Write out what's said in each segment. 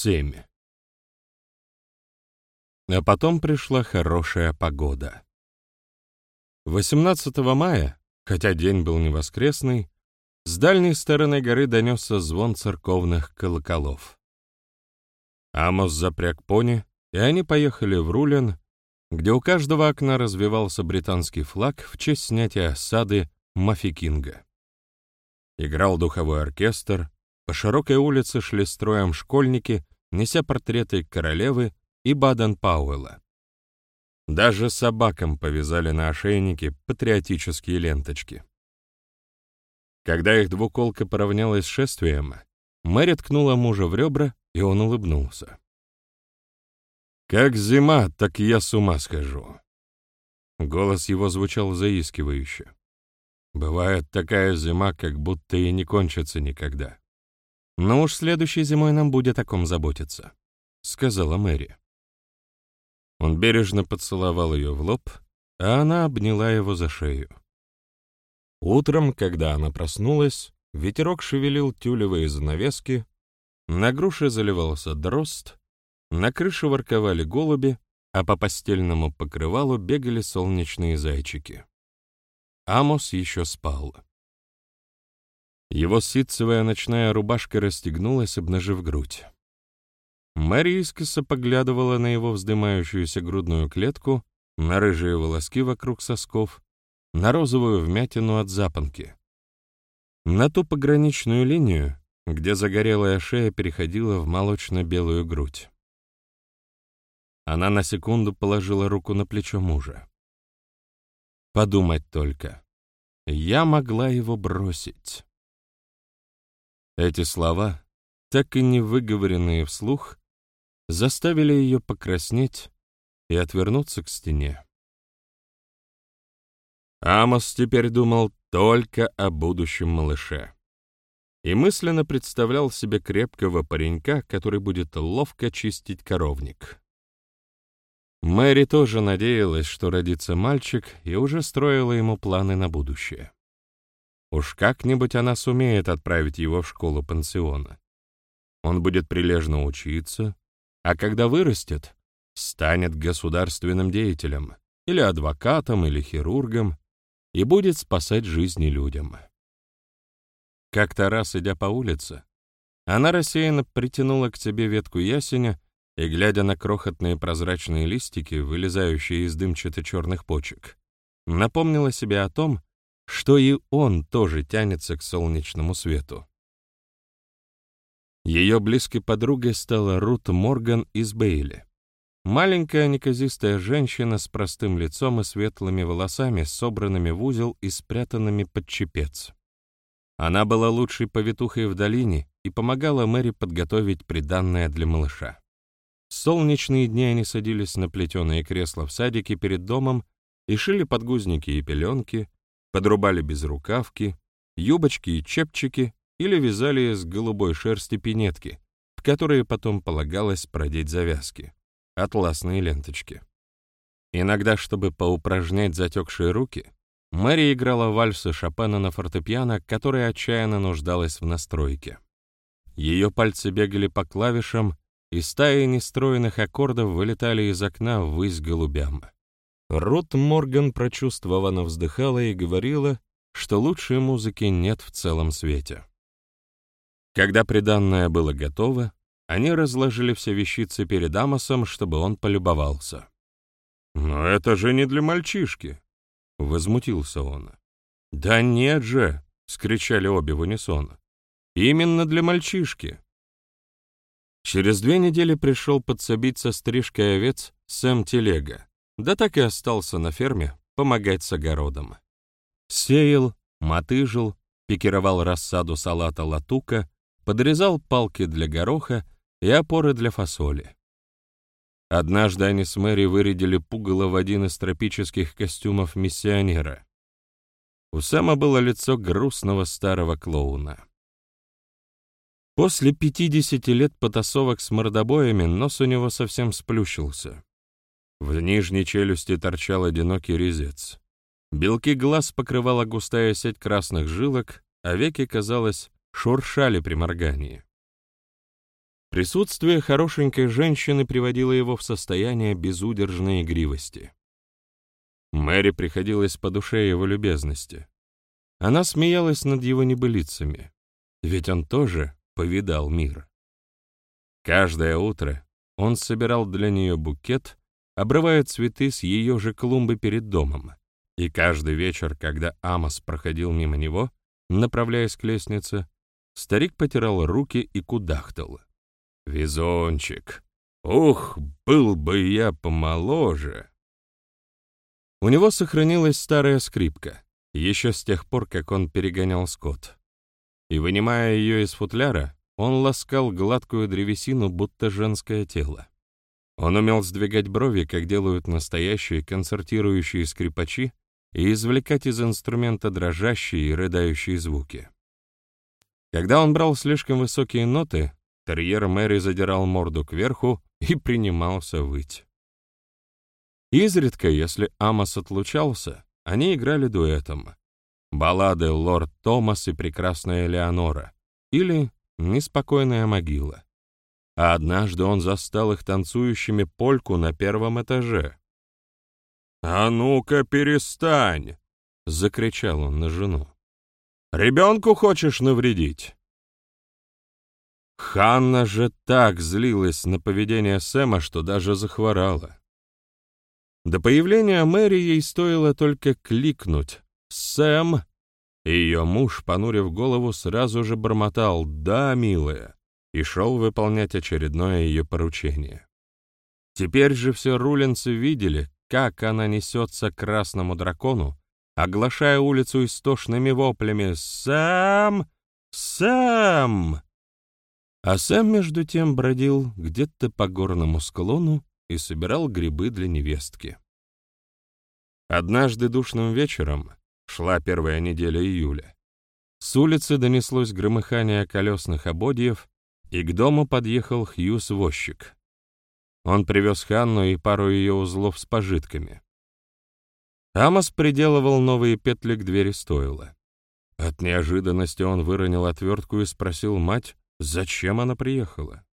Семь. А потом пришла хорошая погода. 18 мая, хотя день был не воскресный, с дальней стороны горы донесся звон церковных колоколов. Амос запряг пони, и они поехали в Рулен, где у каждого окна развивался британский флаг в честь снятия осады Мафикинга. Играл духовой оркестр, по широкой улице шли строем школьники, неся портреты королевы и Баден-Пауэлла. Даже собакам повязали на ошейники патриотические ленточки. Когда их двуколка поравнялась с шествием, Мэри ткнула мужа в ребра, и он улыбнулся. «Как зима, так я с ума схожу». Голос его звучал заискивающе. «Бывает такая зима, как будто и не кончится никогда». «Но уж следующей зимой нам будет о ком заботиться», — сказала Мэри. Он бережно поцеловал ее в лоб, а она обняла его за шею. Утром, когда она проснулась, ветерок шевелил тюлевые занавески, на груше заливался дрозд, на крыше ворковали голуби, а по постельному покрывалу бегали солнечные зайчики. Амос еще спал. Его ситцевая ночная рубашка расстегнулась, обнажив грудь. Мэри искоса поглядывала на его вздымающуюся грудную клетку, на рыжие волоски вокруг сосков, на розовую вмятину от запонки. На ту пограничную линию, где загорелая шея переходила в молочно-белую грудь. Она на секунду положила руку на плечо мужа. Подумать только. Я могла его бросить. Эти слова, так и не выговоренные вслух, заставили ее покраснеть и отвернуться к стене. Амос теперь думал только о будущем малыше и мысленно представлял себе крепкого паренька, который будет ловко чистить коровник. Мэри тоже надеялась, что родится мальчик, и уже строила ему планы на будущее. Уж как-нибудь она сумеет отправить его в школу пансиона. Он будет прилежно учиться, а когда вырастет, станет государственным деятелем, или адвокатом, или хирургом, и будет спасать жизни людям. Как-то раз, идя по улице, она рассеянно притянула к себе ветку ясеня и, глядя на крохотные прозрачные листики, вылезающие из дымчато-черных почек, напомнила себе о том, что и он тоже тянется к солнечному свету. Ее близкой подругой стала Рут Морган из Бейли. Маленькая неказистая женщина с простым лицом и светлыми волосами, собранными в узел и спрятанными под чепец. Она была лучшей повитухой в долине и помогала Мэри подготовить приданное для малыша. В солнечные дни они садились на плетеные кресла в садике перед домом и шили подгузники и пеленки, подрубали безрукавки, юбочки и чепчики или вязали из голубой шерсти пинетки, в которые потом полагалось продеть завязки, атласные ленточки. Иногда, чтобы поупражнять затекшие руки, Мэри играла вальсы Шопена на фортепиано, которая отчаянно нуждалась в настройке. Ее пальцы бегали по клавишам, и стаи нестроенных аккордов вылетали из окна ввысь голубям. Рут Морган прочувствованно вздыхала и говорила, что лучшей музыки нет в целом свете. Когда приданное было готово, они разложили все вещицы перед Амосом, чтобы он полюбовался. «Но это же не для мальчишки!» — возмутился он. «Да нет же!» — скричали обе в унисон. «Именно для мальчишки!» Через две недели пришел подсобить со стрижкой овец Сэм Телега, да так и остался на ферме помогать с огородом. Сеял, мотыжил, пикировал рассаду салата латука, подрезал палки для гороха и опоры для фасоли. Однажды они с Мэри вырядили пугало в один из тропических костюмов миссионера. У Сэма было лицо грустного старого клоуна. После 50 лет потасовок с мордобоями нос у него совсем сплющился. В нижней челюсти торчал одинокий резец. Белки глаз покрывала густая сеть красных жилок, а веки, казалось, шуршали при моргании. Присутствие хорошенькой женщины приводило его в состояние безудержной игривости. Мэри приходилось по душе его любезности. Она смеялась над его небылицами, ведь он тоже повидал мир. Каждое утро он собирал для нее букет, обрывая цветы с ее же клумбы перед домом, и каждый вечер, когда Амос проходил мимо него, направляясь к лестнице, старик потирал руки и кудахтал. «Везончик! Ух, был бы я помоложе!» У него сохранилась старая скрипка, еще с тех пор, как он перегонял скот. И, вынимая ее из футляра, он ласкал гладкую древесину, будто женское тело. Он умел сдвигать брови, как делают настоящие концертирующие скрипачи, и извлекать из инструмента дрожащие и рыдающие звуки. Когда он брал слишком высокие ноты, терьер Мэри задирал морду кверху и принимался выть. Изредка, если Амос отлучался, они играли дуэтом. Баллады «Лорд Томас» и «Прекрасная Леонора» или «Неспокойная могила». А однажды он застал их танцующими польку на первом этаже. «А ну-ка, перестань!» — закричал он на жену. «Ребенку хочешь навредить?» Ханна же так злилась на поведение Сэма, что даже захворала. До появления Мэри ей стоило только кликнуть «Сэм!» и ее муж, понурив голову, сразу же бормотал «Да, милая!» И шел выполнять очередное ее поручение. Теперь же все рулинцы видели, как она несется к красному дракону, оглашая улицу истошными воплями «Сэм! Сэм!» А Сэм, между тем, бродил где-то по горному склону, и собирал грибы для невестки. Однажды душным вечером, шла первая неделя июля, с улицы донеслось громыхание колесных ободьев, и к дому подъехал Хьюз-возчик. Он привез Ханну и пару ее узлов с пожитками. Амос приделывал новые петли к двери стойла. От неожиданности он выронил отвертку и спросил мать, зачем она приехала.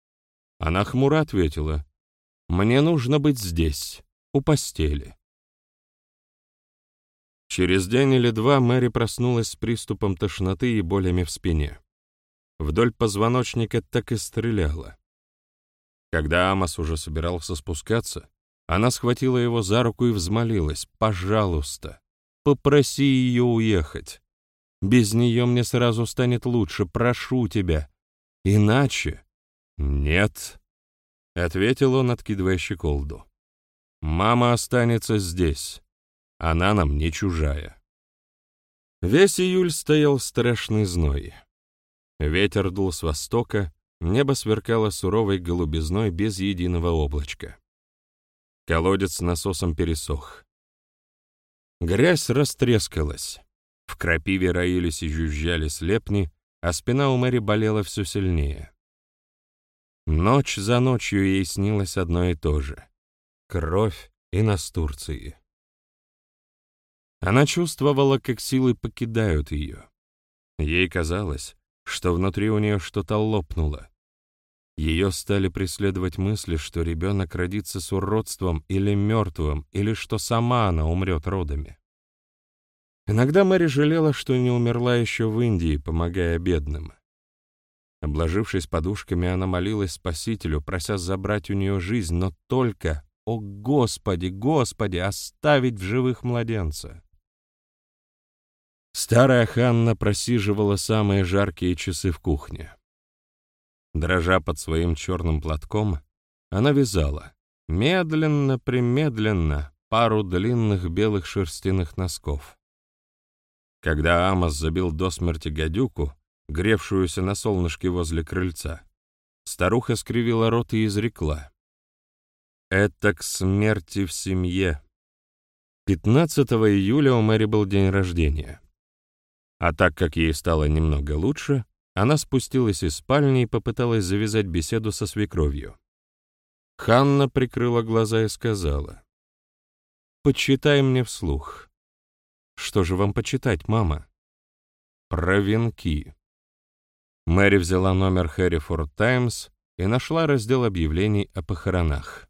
Она хмуро ответила, мне нужно быть здесь, у постели. Через день или два Мэри проснулась с приступом тошноты и болями в спине. Вдоль позвоночника так и стреляла. Когда Амос уже собирался спускаться, она схватила его за руку и взмолилась «Пожалуйста, попроси ее уехать. Без нее мне сразу станет лучше, прошу тебя. Иначе...» «Нет», — ответил он, откидывая щеколду. «Мама останется здесь. Она нам не чужая». Весь июль стоял страшный зной. Ветер дул с востока, небо сверкало суровой голубизной без единого облачка. Колодец с насосом пересох. Грязь растрескалась. В крапиве роились и жужжали слепни, а спина у Мэри болела все сильнее. Ночь за ночью ей снилось одно и то же — кровь и настурции. Она чувствовала, как силы покидают ее. Ей казалось, что внутри у нее что-то лопнуло. Ее стали преследовать мысли, что ребенок родится с уродством или мертвым, или что сама она умрет родами. Иногда Мэри жалела, что не умерла еще в Индии, помогая бедным. Обложившись подушками, она молилась Спасителю, прося забрать у нее жизнь, но только, о Господи, Господи, оставить в живых младенца. Старая Ханна просиживала самые жаркие часы в кухне. Дрожа под своим черным платком, она вязала, медленно-примедленно, пару длинных белых шерстяных носков. Когда Амос забил до смерти гадюку, гревшуюся на солнышке возле крыльца. Старуха скривила рот и изрекла. «Это к смерти в семье». 15 июля у Мэри был день рождения. А так как ей стало немного лучше, она спустилась из спальни и попыталась завязать беседу со свекровью. Ханна прикрыла глаза и сказала. «Почитай мне вслух». «Что же вам почитать, мама?» «Про венки». Мэри взяла номер Хэррифорд Таймс и нашла раздел объявлений о похоронах.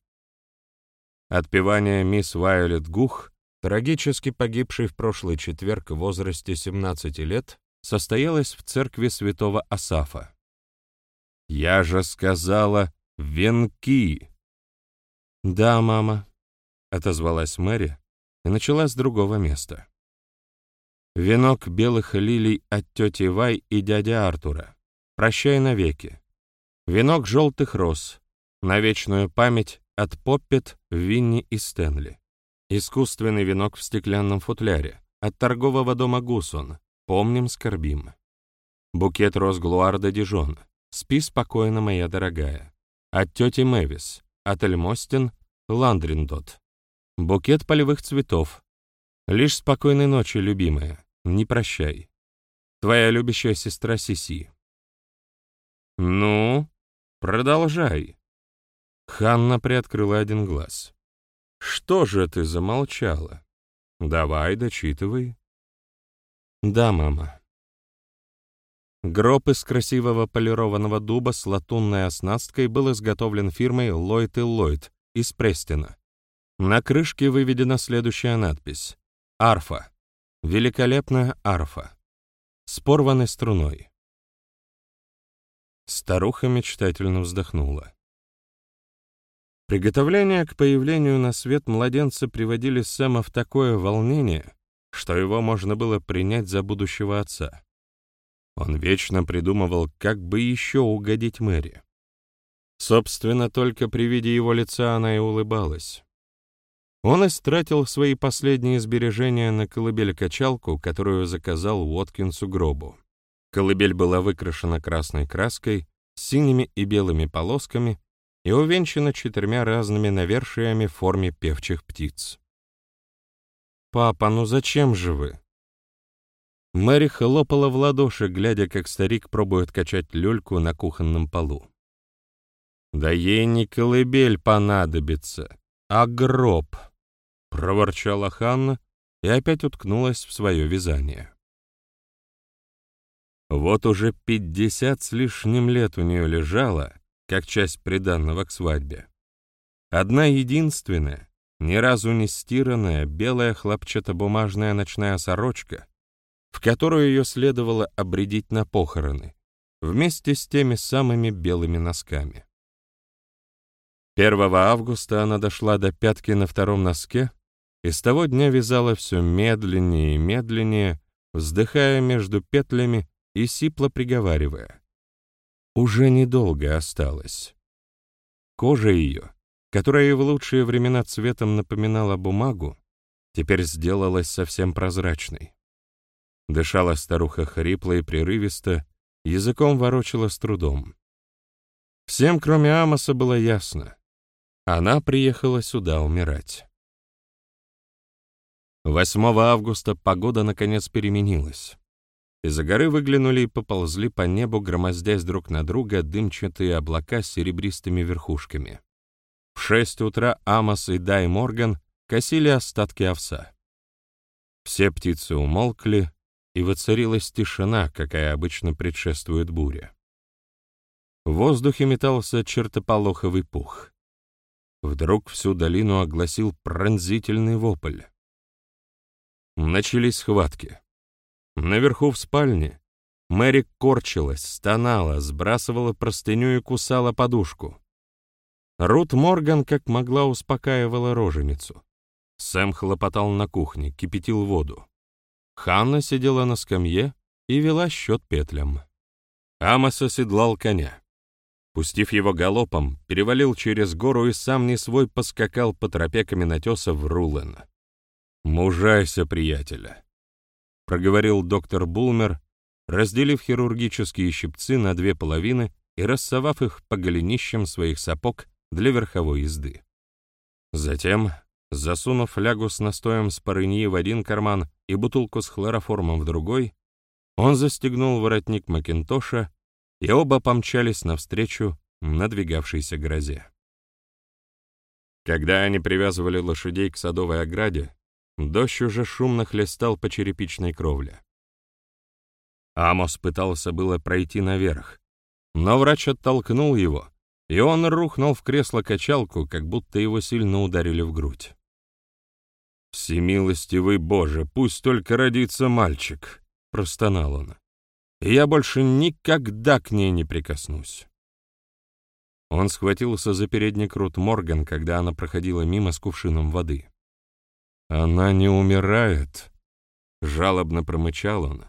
Отпевание мисс Вайолет Гух, трагически погибшей в прошлый четверг в возрасте 17 лет, состоялось в церкви святого Асафа. «Я же сказала, венки!» «Да, мама», — отозвалась Мэри и начала с другого места. Венок белых лилий от тети Вай и дяди Артура. Прощай навеки. Венок желтых роз. На вечную память от Поппет, Винни и Стэнли. Искусственный венок в стеклянном футляре. От торгового дома Гусон. Помним, скорбим. Букет роз Глуар де Дижон. Спи спокойно, моя дорогая. От тети Мэвис. От Эльмостин, Ландриндот. Букет полевых цветов. Лишь спокойной ночи, любимая. Не прощай. Твоя любящая сестра Сиси. Ну, продолжай. Ханна приоткрыла один глаз. Что же ты замолчала? Давай, дочитывай. Да, мама. Гроб из красивого полированного дуба с латунной оснасткой был изготовлен фирмой Ллойд и Ллойд из Престина. На крышке выведена следующая надпись. «Арфа. Великолепная арфа. С порванной струной». Старуха мечтательно вздохнула. Приготовления к появлению на свет младенца приводили Сэма в такое волнение, что его можно было принять за будущего отца. Он вечно придумывал, как бы еще угодить Мэри. Собственно, только при виде его лица она и улыбалась. Он истратил свои последние сбережения на колыбель-качалку, которую заказал Уоткинсу гробу. Колыбель была выкрашена красной краской, синими и белыми полосками и увенчана четырьмя разными навершиями в форме певчих птиц. «Папа, ну зачем же вы?» Мэри хлопала в ладоши, глядя, как старик пробует качать люльку на кухонном полу. «Да ей не колыбель понадобится, а гроб», — проворчала Ханна и опять уткнулась в свое вязание. Вот уже пятьдесят с лишним лет у нее лежала, как часть приданного к свадьбе. Одна единственная, ни разу не стиранная, белая хлопчатобумажная ночная сорочка, в которую ее следовало обредить на похороны, вместе с теми самыми белыми носками. 1 августа она дошла до пятки на втором носке и с того дня вязала все медленнее и медленнее, вздыхая между петлями и сипло приговаривая. Уже недолго осталось. Кожа ее, которая в лучшие времена цветом напоминала бумагу, теперь сделалась совсем прозрачной. Дышала старуха хрипло и прерывисто, языком ворочала с трудом. Всем, кроме Амоса, было ясно. Она приехала сюда умирать. 8 августа погода наконец переменилась. Из-за горы выглянули и поползли по небу, громоздясь друг на друга, дымчатые облака с серебристыми верхушками. В шесть утра Амос и Дай Морган косили остатки овса. Все птицы умолкли, и воцарилась тишина, какая обычно предшествует буре. В воздухе метался чертополоховый пух. Вдруг всю долину огласил пронзительный вопль. Начались схватки. Наверху в спальне Мэри корчилась, стонала, сбрасывала простыню и кусала подушку. Рут Морган как могла успокаивала роженицу. Сэм хлопотал на кухне, кипятил воду. Ханна сидела на скамье и вела счет петлям. Амос оседлал коня. Пустив его галопом, перевалил через гору и сам не свой поскакал по тропе каменотеса в Рулен. «Мужайся, приятеля», — проговорил доктор Булмер, разделив хирургические щипцы на две половины и рассовав их по голенищам своих сапог для верховой езды. Затем Засунув флягу с настоем спорыньи в один карман и бутылку с хлороформом в другой, он застегнул воротник Макинтоша, и оба помчались навстречу надвигавшейся грозе. Когда они привязывали лошадей к садовой ограде, дождь уже шумно хлестал по черепичной кровле. Амос пытался было пройти наверх, но врач оттолкнул его и он рухнул в кресло-качалку, как будто его сильно ударили в грудь. «Всемилостивый Боже, пусть только родится мальчик!» — простонал он. «И я больше никогда к ней не прикоснусь». Он схватился за передник Рут Морган, когда она проходила мимо с кувшином воды. «Она не умирает», — жалобно промычал он,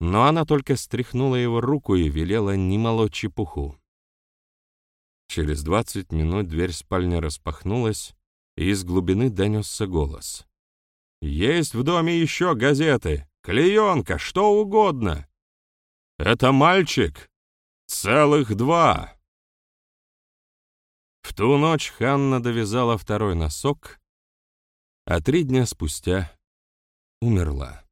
но она только стряхнула его руку и велела не чепуху. Через двадцать минут дверь спальни распахнулась, и из глубины донесся голос. «Есть в доме еще газеты, клеенка, что угодно. Это мальчик. Целых два». В ту ночь Ханна довязала второй носок, а три дня спустя умерла.